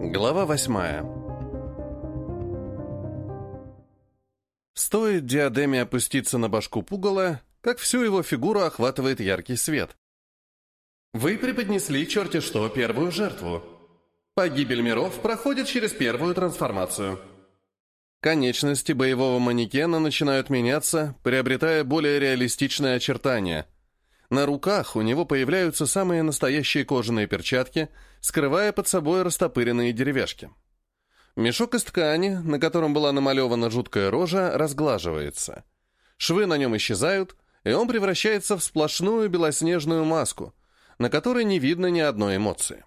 Глава восьмая. Стоит диадеме опуститься на башку пугала, как всю его фигуру охватывает яркий свет. Вы преподнесли черти что первую жертву. Погибель миров проходит через первую трансформацию. Конечности боевого манекена начинают меняться, приобретая более реалистичные очертания. На руках у него появляются самые настоящие кожаные перчатки, скрывая под собой растопыренные деревяшки. Мешок из ткани, на котором была намалевана жуткая рожа, разглаживается. Швы на нем исчезают, и он превращается в сплошную белоснежную маску, на которой не видно ни одной эмоции.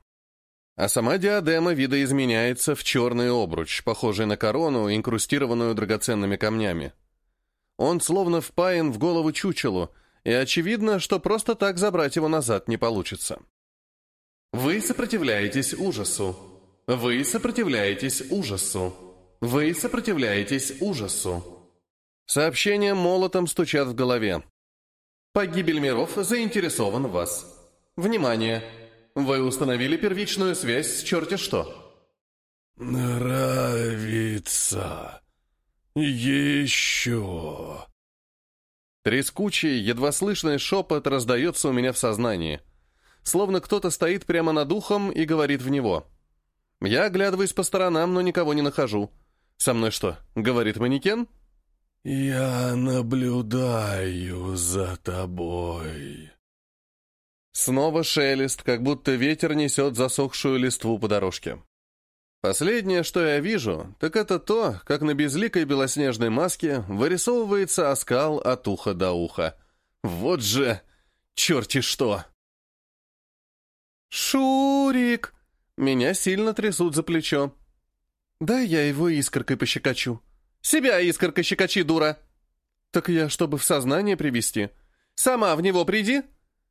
А сама диадема видоизменяется в черный обруч, похожий на корону, инкрустированную драгоценными камнями. Он словно впаян в голову чучелу, и очевидно, что просто так забрать его назад не получится. Вы сопротивляетесь ужасу. Вы сопротивляетесь ужасу. Вы сопротивляетесь ужасу. Сообщения молотом стучат в голове. Погибель миров заинтересован в вас. Внимание! Вы установили первичную связь с черти что. «Нравится. Еще». Трескучий, едва слышный шепот раздается у меня в сознании. Словно кто-то стоит прямо над ухом и говорит в него. Я оглядываюсь по сторонам, но никого не нахожу. «Со мной что, говорит манекен?» «Я наблюдаю за тобой». Снова шелест, как будто ветер несет засохшую листву по дорожке. Последнее, что я вижу, так это то, как на безликой белоснежной маске вырисовывается оскал от уха до уха. Вот же черти что! «Шурик!» Меня сильно трясут за плечо. «Да я его искоркой пощекочу». «Себя искоркой щекочи, дура!» «Так я, чтобы в сознание привести. Сама в него приди!»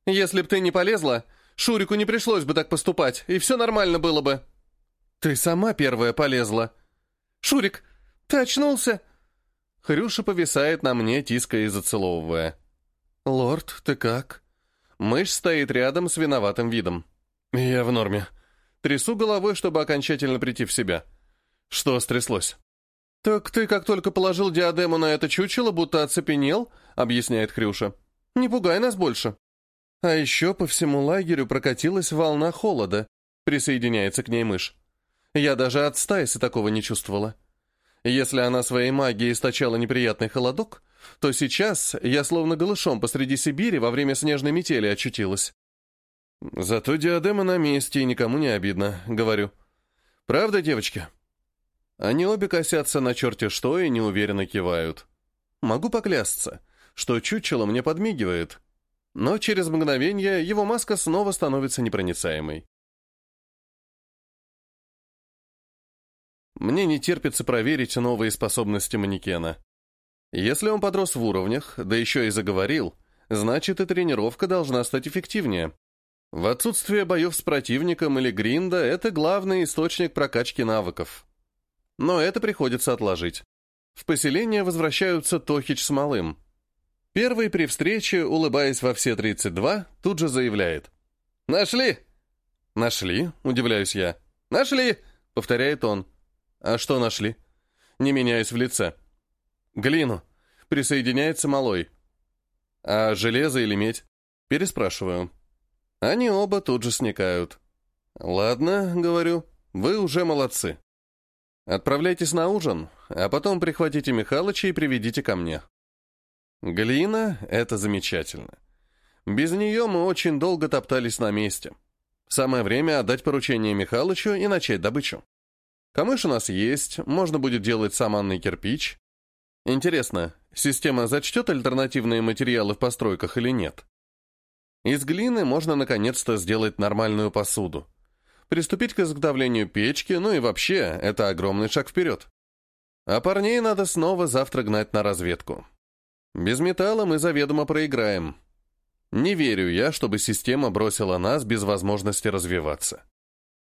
Если б ты не полезла, Шурику не пришлось бы так поступать, и все нормально было бы. Ты сама первая полезла. Шурик, ты очнулся? Хрюша повисает на мне, тиская и зацеловывая. «Лорд, ты как?» Мышь стоит рядом с виноватым видом. «Я в норме. Трясу головой, чтобы окончательно прийти в себя. Что стряслось?» «Так ты, как только положил диадему на это чучело, будто оцепенел», — объясняет Хрюша. «Не пугай нас больше». А еще по всему лагерю прокатилась волна холода, присоединяется к ней мышь. Я даже от Стайса такого не чувствовала. Если она своей магией источала неприятный холодок, то сейчас я словно голышом посреди Сибири во время снежной метели очутилась. Зато диадема на месте, и никому не обидно, говорю. Правда, девочки? Они обе косятся на черте что и неуверенно кивают. Могу поклясться, что чучело мне подмигивает, но через мгновение его маска снова становится непроницаемой. Мне не терпится проверить новые способности манекена. Если он подрос в уровнях, да еще и заговорил, значит и тренировка должна стать эффективнее. В отсутствие боев с противником или гринда это главный источник прокачки навыков. Но это приходится отложить. В поселение возвращаются Тохич с Малым. Первый при встрече, улыбаясь во все 32, тут же заявляет. «Нашли!» «Нашли?» — удивляюсь я. «Нашли!» — повторяет он. «А что нашли?» Не меняюсь в лице. «Глину». Присоединяется малой. «А железо или медь?» Переспрашиваю. Они оба тут же сникают. «Ладно», — говорю, — «вы уже молодцы. Отправляйтесь на ужин, а потом прихватите Михалыча и приведите ко мне». Глина — это замечательно. Без нее мы очень долго топтались на месте. Самое время отдать поручение Михалычу и начать добычу. Камыш у нас есть, можно будет делать саманный кирпич. Интересно, система зачтет альтернативные материалы в постройках или нет? Из глины можно наконец-то сделать нормальную посуду. Приступить к изготовлению печки, ну и вообще, это огромный шаг вперед. А парней надо снова завтра гнать на разведку. Без металла мы заведомо проиграем. Не верю я, чтобы система бросила нас без возможности развиваться.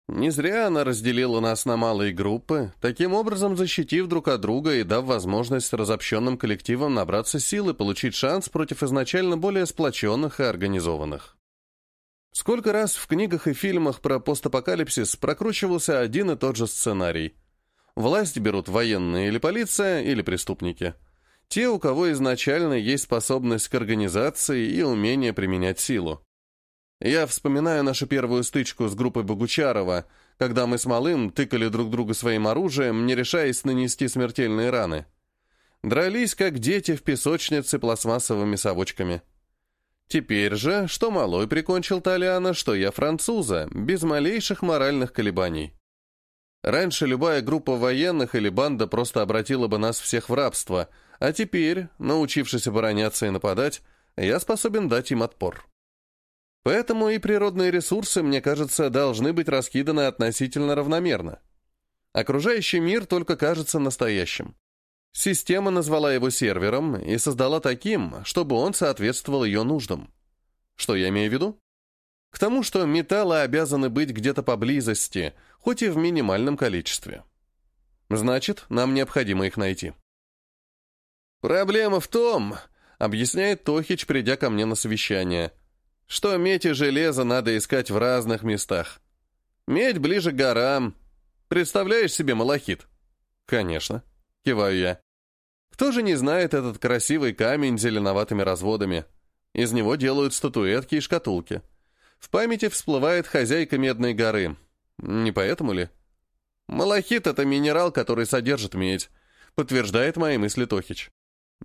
Не зря она разделила нас на малые группы, таким образом защитив друг от друга и дав возможность разобщенным коллективам набраться сил и получить шанс против изначально более сплоченных и организованных. Сколько раз в книгах и фильмах про постапокалипсис прокручивался один и тот же сценарий. Власть берут военные или полиция, или преступники. Те, у кого изначально есть способность к организации и умение применять силу. Я вспоминаю нашу первую стычку с группой Богучарова, когда мы с Малым тыкали друг друга своим оружием, не решаясь нанести смертельные раны. Дрались, как дети в песочнице пластмассовыми совочками. Теперь же, что Малой прикончил Толяна, что я француза, без малейших моральных колебаний. Раньше любая группа военных или банда просто обратила бы нас всех в рабство, а теперь, научившись обороняться и нападать, я способен дать им отпор. Поэтому и природные ресурсы, мне кажется, должны быть раскиданы относительно равномерно. Окружающий мир только кажется настоящим. Система назвала его сервером и создала таким, чтобы он соответствовал ее нуждам. Что я имею в виду? К тому, что металлы обязаны быть где-то поблизости, хоть и в минимальном количестве. Значит, нам необходимо их найти. «Проблема в том», — объясняет Тохич, придя ко мне на совещание — что медь и железо надо искать в разных местах. Медь ближе к горам. Представляешь себе малахит? Конечно, киваю я. Кто же не знает этот красивый камень с зеленоватыми разводами? Из него делают статуэтки и шкатулки. В памяти всплывает хозяйка Медной горы. Не поэтому ли? Малахит — это минерал, который содержит медь, подтверждает мои мысли Тохич.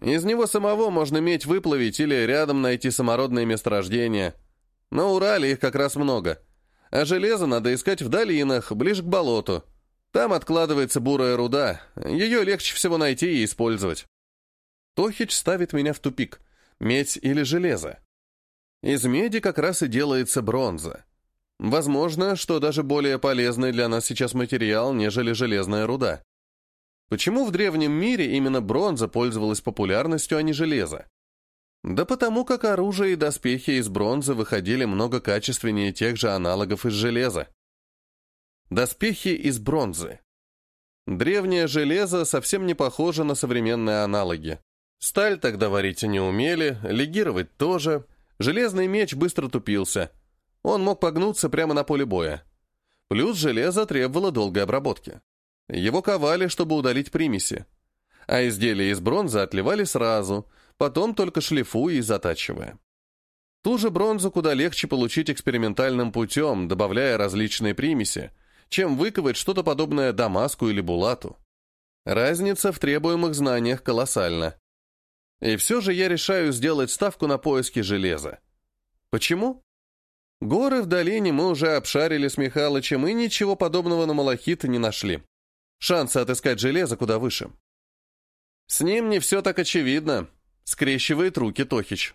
Из него самого можно медь выплавить или рядом найти самородные месторождения. На Урале их как раз много. А железо надо искать в долинах, ближе к болоту. Там откладывается бурая руда. Ее легче всего найти и использовать. Тохич ставит меня в тупик. Медь или железо. Из меди как раз и делается бронза. Возможно, что даже более полезный для нас сейчас материал, нежели железная руда. Почему в древнем мире именно бронза пользовалась популярностью, а не железо? Да потому как оружие и доспехи из бронзы выходили много качественнее тех же аналогов из железа. Доспехи из бронзы. Древнее железо совсем не похоже на современные аналоги. Сталь тогда варить не умели, легировать тоже. Железный меч быстро тупился. Он мог погнуться прямо на поле боя. Плюс железо требовало долгой обработки. Его ковали, чтобы удалить примеси. А изделия из бронзы отливали сразу, потом только шлифуя и затачивая. Ту же бронзу куда легче получить экспериментальным путем, добавляя различные примеси, чем выковать что-то подобное Дамаску или Булату. Разница в требуемых знаниях колоссальна. И все же я решаю сделать ставку на поиски железа. Почему? Горы в долине мы уже обшарили с Михалычем и ничего подобного на малахит не нашли. Шансы отыскать железо куда выше. С ним не все так очевидно, скрещивает руки Тохич.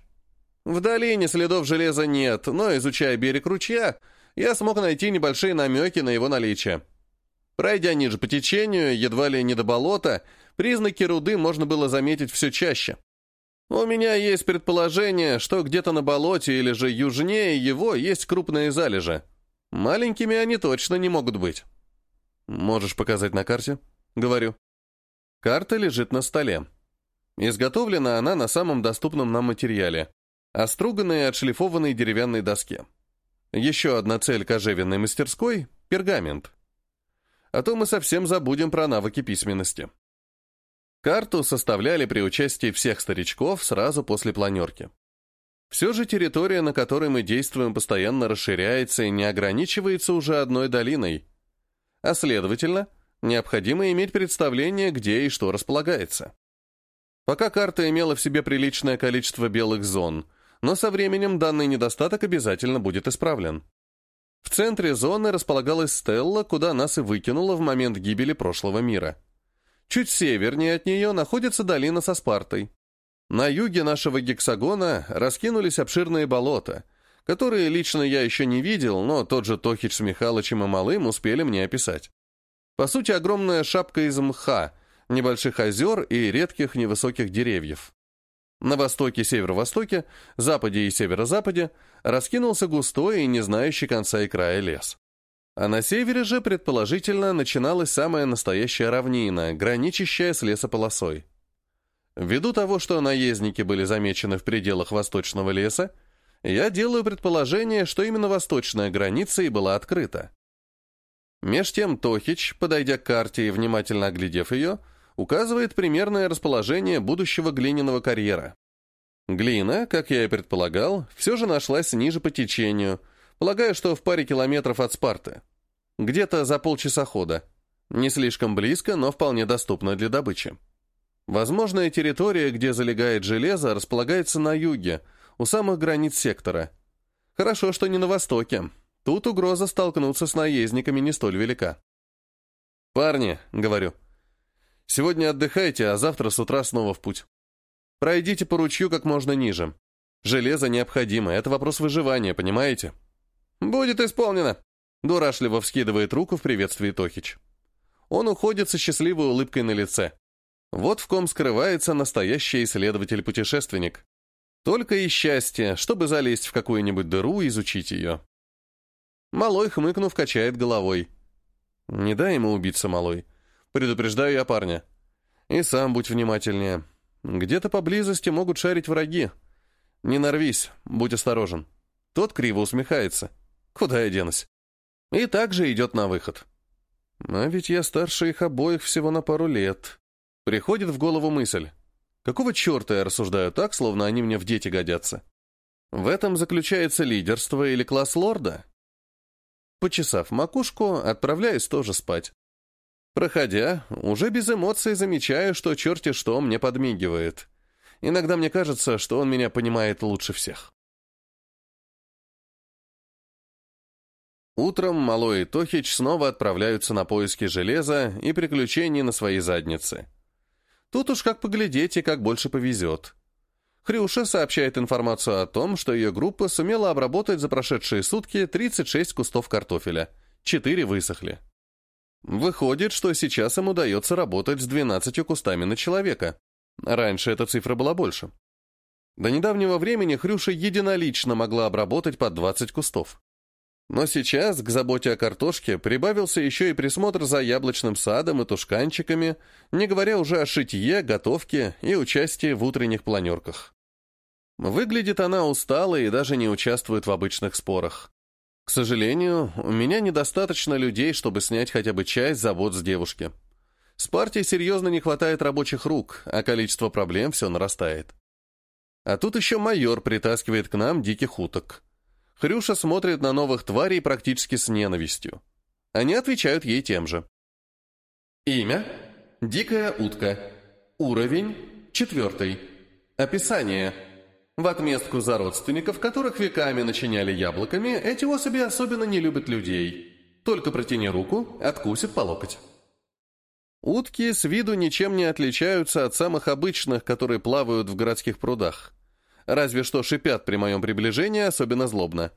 В долине следов железа нет, но, изучая берег ручья, я смог найти небольшие намеки на его наличие. Пройдя ниже по течению, едва ли не до болота, признаки руды можно было заметить все чаще. У меня есть предположение, что где-то на болоте или же южнее его есть крупные залежи. Маленькими они точно не могут быть. «Можешь показать на карте?» Говорю. Карта лежит на столе. Изготовлена она на самом доступном нам материале – оструганной и отшлифованной деревянной доске. Еще одна цель кожевенной мастерской – пергамент. А то мы совсем забудем про навыки письменности. Карту составляли при участии всех старичков сразу после планерки. Все же территория, на которой мы действуем, постоянно расширяется и не ограничивается уже одной долиной – а следовательно, необходимо иметь представление, где и что располагается. Пока карта имела в себе приличное количество белых зон, но со временем данный недостаток обязательно будет исправлен. В центре зоны располагалась стелла, куда нас и выкинуло в момент гибели прошлого мира. Чуть севернее от нее находится долина со Спартой. На юге нашего гексагона раскинулись обширные болота, которые лично я еще не видел, но тот же Тохич с Михалычем и Малым успели мне описать. По сути, огромная шапка из мха, небольших озер и редких невысоких деревьев. На востоке, северо-востоке, западе и северо-западе раскинулся густой и не знающий конца и края лес. А на севере же, предположительно, начиналась самая настоящая равнина, граничащая с лесополосой. Ввиду того, что наездники были замечены в пределах восточного леса, Я делаю предположение, что именно восточная граница и была открыта. Меж тем Тохич, подойдя к карте и внимательно оглядев ее, указывает примерное расположение будущего глиняного карьера. Глина, как я и предполагал, все же нашлась ниже по течению, полагаю, что в паре километров от Спарты. Где-то за полчаса хода. Не слишком близко, но вполне доступно для добычи. Возможная территория, где залегает железо, располагается на юге, у самых границ сектора. Хорошо, что не на востоке. Тут угроза столкнуться с наездниками не столь велика. «Парни», — говорю, — «сегодня отдыхайте, а завтра с утра снова в путь. Пройдите по ручью как можно ниже. Железо необходимо, это вопрос выживания, понимаете?» «Будет исполнено», — дурашливо вскидывает руку в приветствии Тохич. Он уходит со счастливой улыбкой на лице. Вот в ком скрывается настоящий исследователь-путешественник. Только и счастье, чтобы залезть в какую-нибудь дыру и изучить ее. Малой, хмыкнув, качает головой. «Не дай ему убиться, малой. Предупреждаю я парня. И сам будь внимательнее. Где-то поблизости могут шарить враги. Не нарвись, будь осторожен». Тот криво усмехается. «Куда я денусь?» И также идет на выход. А ведь я старше их обоих всего на пару лет. Приходит в голову мысль. Какого черта я рассуждаю так, словно они мне в дети годятся? В этом заключается лидерство или класс лорда? Почесав макушку, отправляюсь тоже спать. Проходя, уже без эмоций замечаю, что черти что мне подмигивает. Иногда мне кажется, что он меня понимает лучше всех. Утром Малой и Тохич снова отправляются на поиски железа и приключений на своей заднице. Тут уж как поглядеть и как больше повезет. Хрюша сообщает информацию о том, что ее группа сумела обработать за прошедшие сутки 36 кустов картофеля. Четыре высохли. Выходит, что сейчас им удается работать с 12 кустами на человека. Раньше эта цифра была больше. До недавнего времени Хрюша единолично могла обработать под 20 кустов. Но сейчас к заботе о картошке прибавился еще и присмотр за яблочным садом и тушканчиками, не говоря уже о шитье, готовке и участии в утренних планерках. Выглядит она устало и даже не участвует в обычных спорах. К сожалению, у меня недостаточно людей, чтобы снять хотя бы часть забот с девушки. С партией серьезно не хватает рабочих рук, а количество проблем все нарастает. А тут еще майор притаскивает к нам диких уток. Хрюша смотрит на новых тварей практически с ненавистью. Они отвечают ей тем же. Имя – дикая утка. Уровень – четвертый. Описание – в отместку за родственников, которых веками начиняли яблоками, эти особи особенно не любят людей. Только протяни руку, откусит по локоть. Утки с виду ничем не отличаются от самых обычных, которые плавают в городских прудах разве что шипят при моем приближении особенно злобно.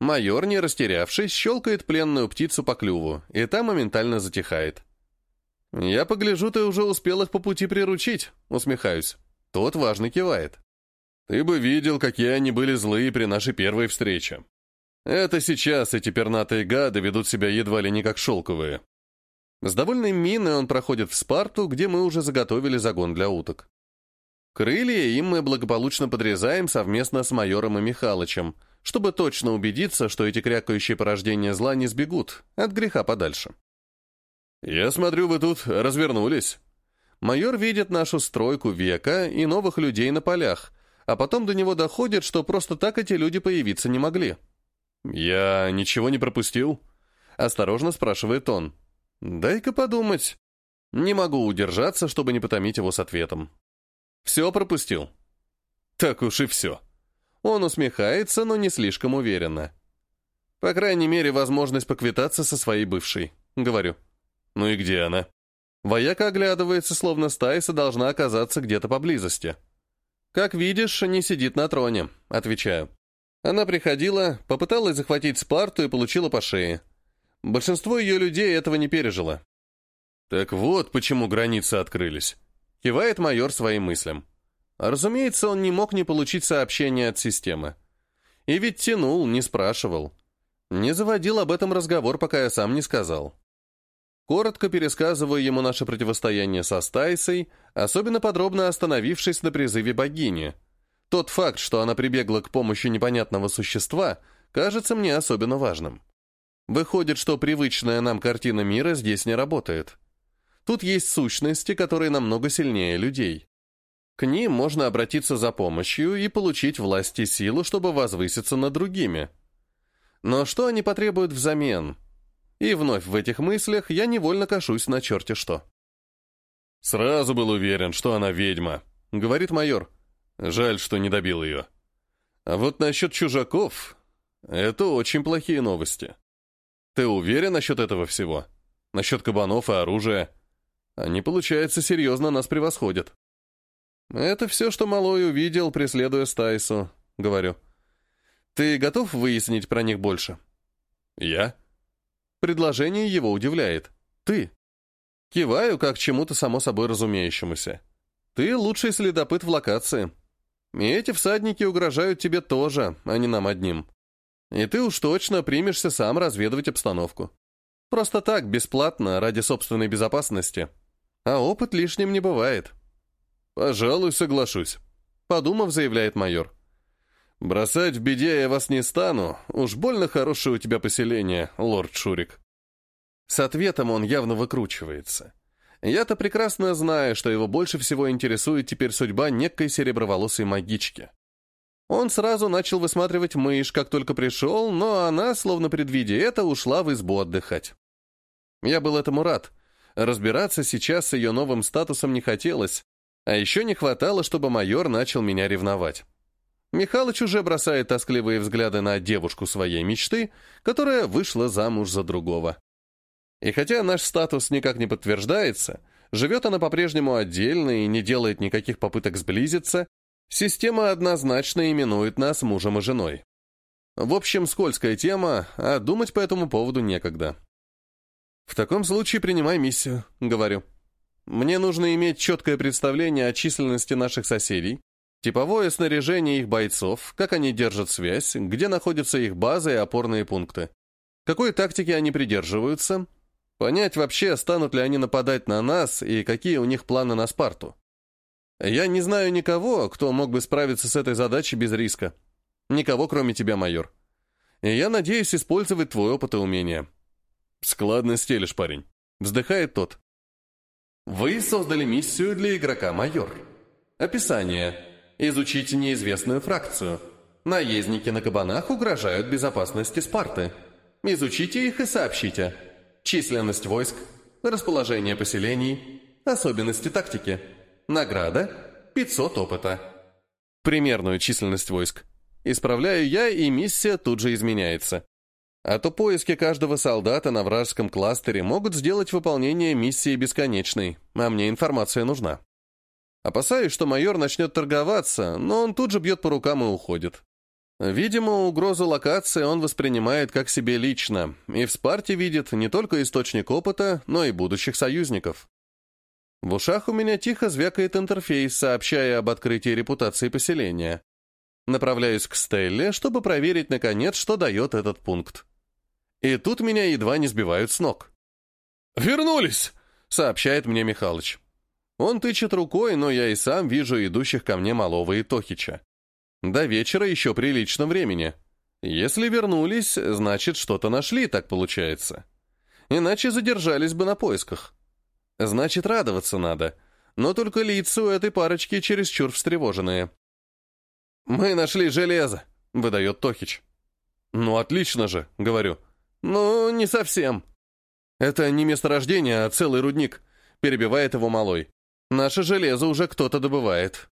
Майор, не растерявшись, щелкает пленную птицу по клюву, и та моментально затихает. «Я погляжу, ты уже успел их по пути приручить», — усмехаюсь. Тот важно кивает. «Ты бы видел, какие они были злые при нашей первой встрече. Это сейчас эти пернатые гады ведут себя едва ли не как шелковые». С довольной миной он проходит в Спарту, где мы уже заготовили загон для уток. Крылья им мы благополучно подрезаем совместно с майором и Михалычем, чтобы точно убедиться, что эти крякающие порождения зла не сбегут от греха подальше. «Я смотрю, вы тут развернулись». Майор видит нашу стройку века и новых людей на полях, а потом до него доходит, что просто так эти люди появиться не могли. «Я ничего не пропустил?» — осторожно спрашивает он. «Дай-ка подумать». Не могу удержаться, чтобы не потомить его с ответом. Все пропустил. Так уж и все. Он усмехается, но не слишком уверенно. По крайней мере, возможность поквитаться со своей бывшей. Говорю. Ну и где она? Вояка оглядывается, словно стайса должна оказаться где-то поблизости. «Как видишь, не сидит на троне», — отвечаю. Она приходила, попыталась захватить Спарту и получила по шее. Большинство ее людей этого не пережило. Так вот, почему границы открылись. Кивает майор своим мыслям. Разумеется, он не мог не получить сообщение от системы. И ведь тянул, не спрашивал. Не заводил об этом разговор, пока я сам не сказал. Коротко пересказываю ему наше противостояние со Стайсой, особенно подробно остановившись на призыве богини. Тот факт, что она прибегла к помощи непонятного существа, кажется мне особенно важным. Выходит, что привычная нам картина мира здесь не работает. Тут есть сущности, которые намного сильнее людей. К ним можно обратиться за помощью и получить власть и силу, чтобы возвыситься над другими. Но что они потребуют взамен? И вновь в этих мыслях я невольно кашусь на черте что. «Сразу был уверен, что она ведьма», — говорит майор. «Жаль, что не добил ее». А вот насчет чужаков — это очень плохие новости. Ты уверен насчет этого всего? Насчет кабанов и оружия? Они, получается, серьезно нас превосходят. Это все, что Малой увидел, преследуя Стайсу, говорю. Ты готов выяснить про них больше? Я? Предложение его удивляет. Ты. Киваю, как чему-то само собой разумеющемуся. Ты лучший следопыт в локации. И эти всадники угрожают тебе тоже, а не нам одним. И ты уж точно примешься сам разведывать обстановку. Просто так, бесплатно, ради собственной безопасности. А опыт лишним не бывает. Пожалуй, соглашусь. Подумав, заявляет майор. Бросать в беде я вас не стану. Уж больно хорошее у тебя поселение, лорд Шурик. С ответом он явно выкручивается. Я-то прекрасно знаю, что его больше всего интересует теперь судьба некой сереброволосой магички. Он сразу начал высматривать мышь, как только пришел, но она, словно предвидя это, ушла в избу отдыхать. Я был этому рад. Разбираться сейчас с ее новым статусом не хотелось, а еще не хватало, чтобы майор начал меня ревновать. Михалыч уже бросает тоскливые взгляды на девушку своей мечты, которая вышла замуж за другого. И хотя наш статус никак не подтверждается, живет она по-прежнему отдельно и не делает никаких попыток сблизиться, Система однозначно именует нас мужем и женой. В общем, скользкая тема, а думать по этому поводу некогда. В таком случае принимай миссию, говорю. Мне нужно иметь четкое представление о численности наших соседей, типовое снаряжение их бойцов, как они держат связь, где находятся их базы и опорные пункты, какой тактики они придерживаются, понять вообще, станут ли они нападать на нас и какие у них планы на Спарту. Я не знаю никого, кто мог бы справиться с этой задачей без риска. Никого, кроме тебя, майор. И я надеюсь использовать твой опыт и умения. Складно стелишь, парень. Вздыхает тот. Вы создали миссию для игрока майор. Описание. Изучите неизвестную фракцию. Наездники на кабанах угрожают безопасности Спарты. Изучите их и сообщите. Численность войск, расположение поселений, особенности тактики. Награда – 500 опыта. Примерную численность войск. Исправляю я, и миссия тут же изменяется. А то поиски каждого солдата на вражеском кластере могут сделать выполнение миссии бесконечной, а мне информация нужна. Опасаюсь, что майор начнет торговаться, но он тут же бьет по рукам и уходит. Видимо, угрозу локации он воспринимает как себе лично, и в Спарте видит не только источник опыта, но и будущих союзников. В ушах у меня тихо звякает интерфейс, сообщая об открытии репутации поселения. Направляюсь к Стелле, чтобы проверить, наконец, что дает этот пункт. И тут меня едва не сбивают с ног. «Вернулись!» — сообщает мне Михалыч. Он тычет рукой, но я и сам вижу идущих ко мне Малова и Тохича. До вечера еще прилично времени. Если вернулись, значит, что-то нашли, так получается. Иначе задержались бы на поисках. Значит, радоваться надо. Но только лица у этой парочки чересчур встревоженные. «Мы нашли железо», — выдает Тохич. «Ну, отлично же», — говорю. «Ну, не совсем». «Это не месторождение, а целый рудник», — перебивает его малой. «Наше железо уже кто-то добывает».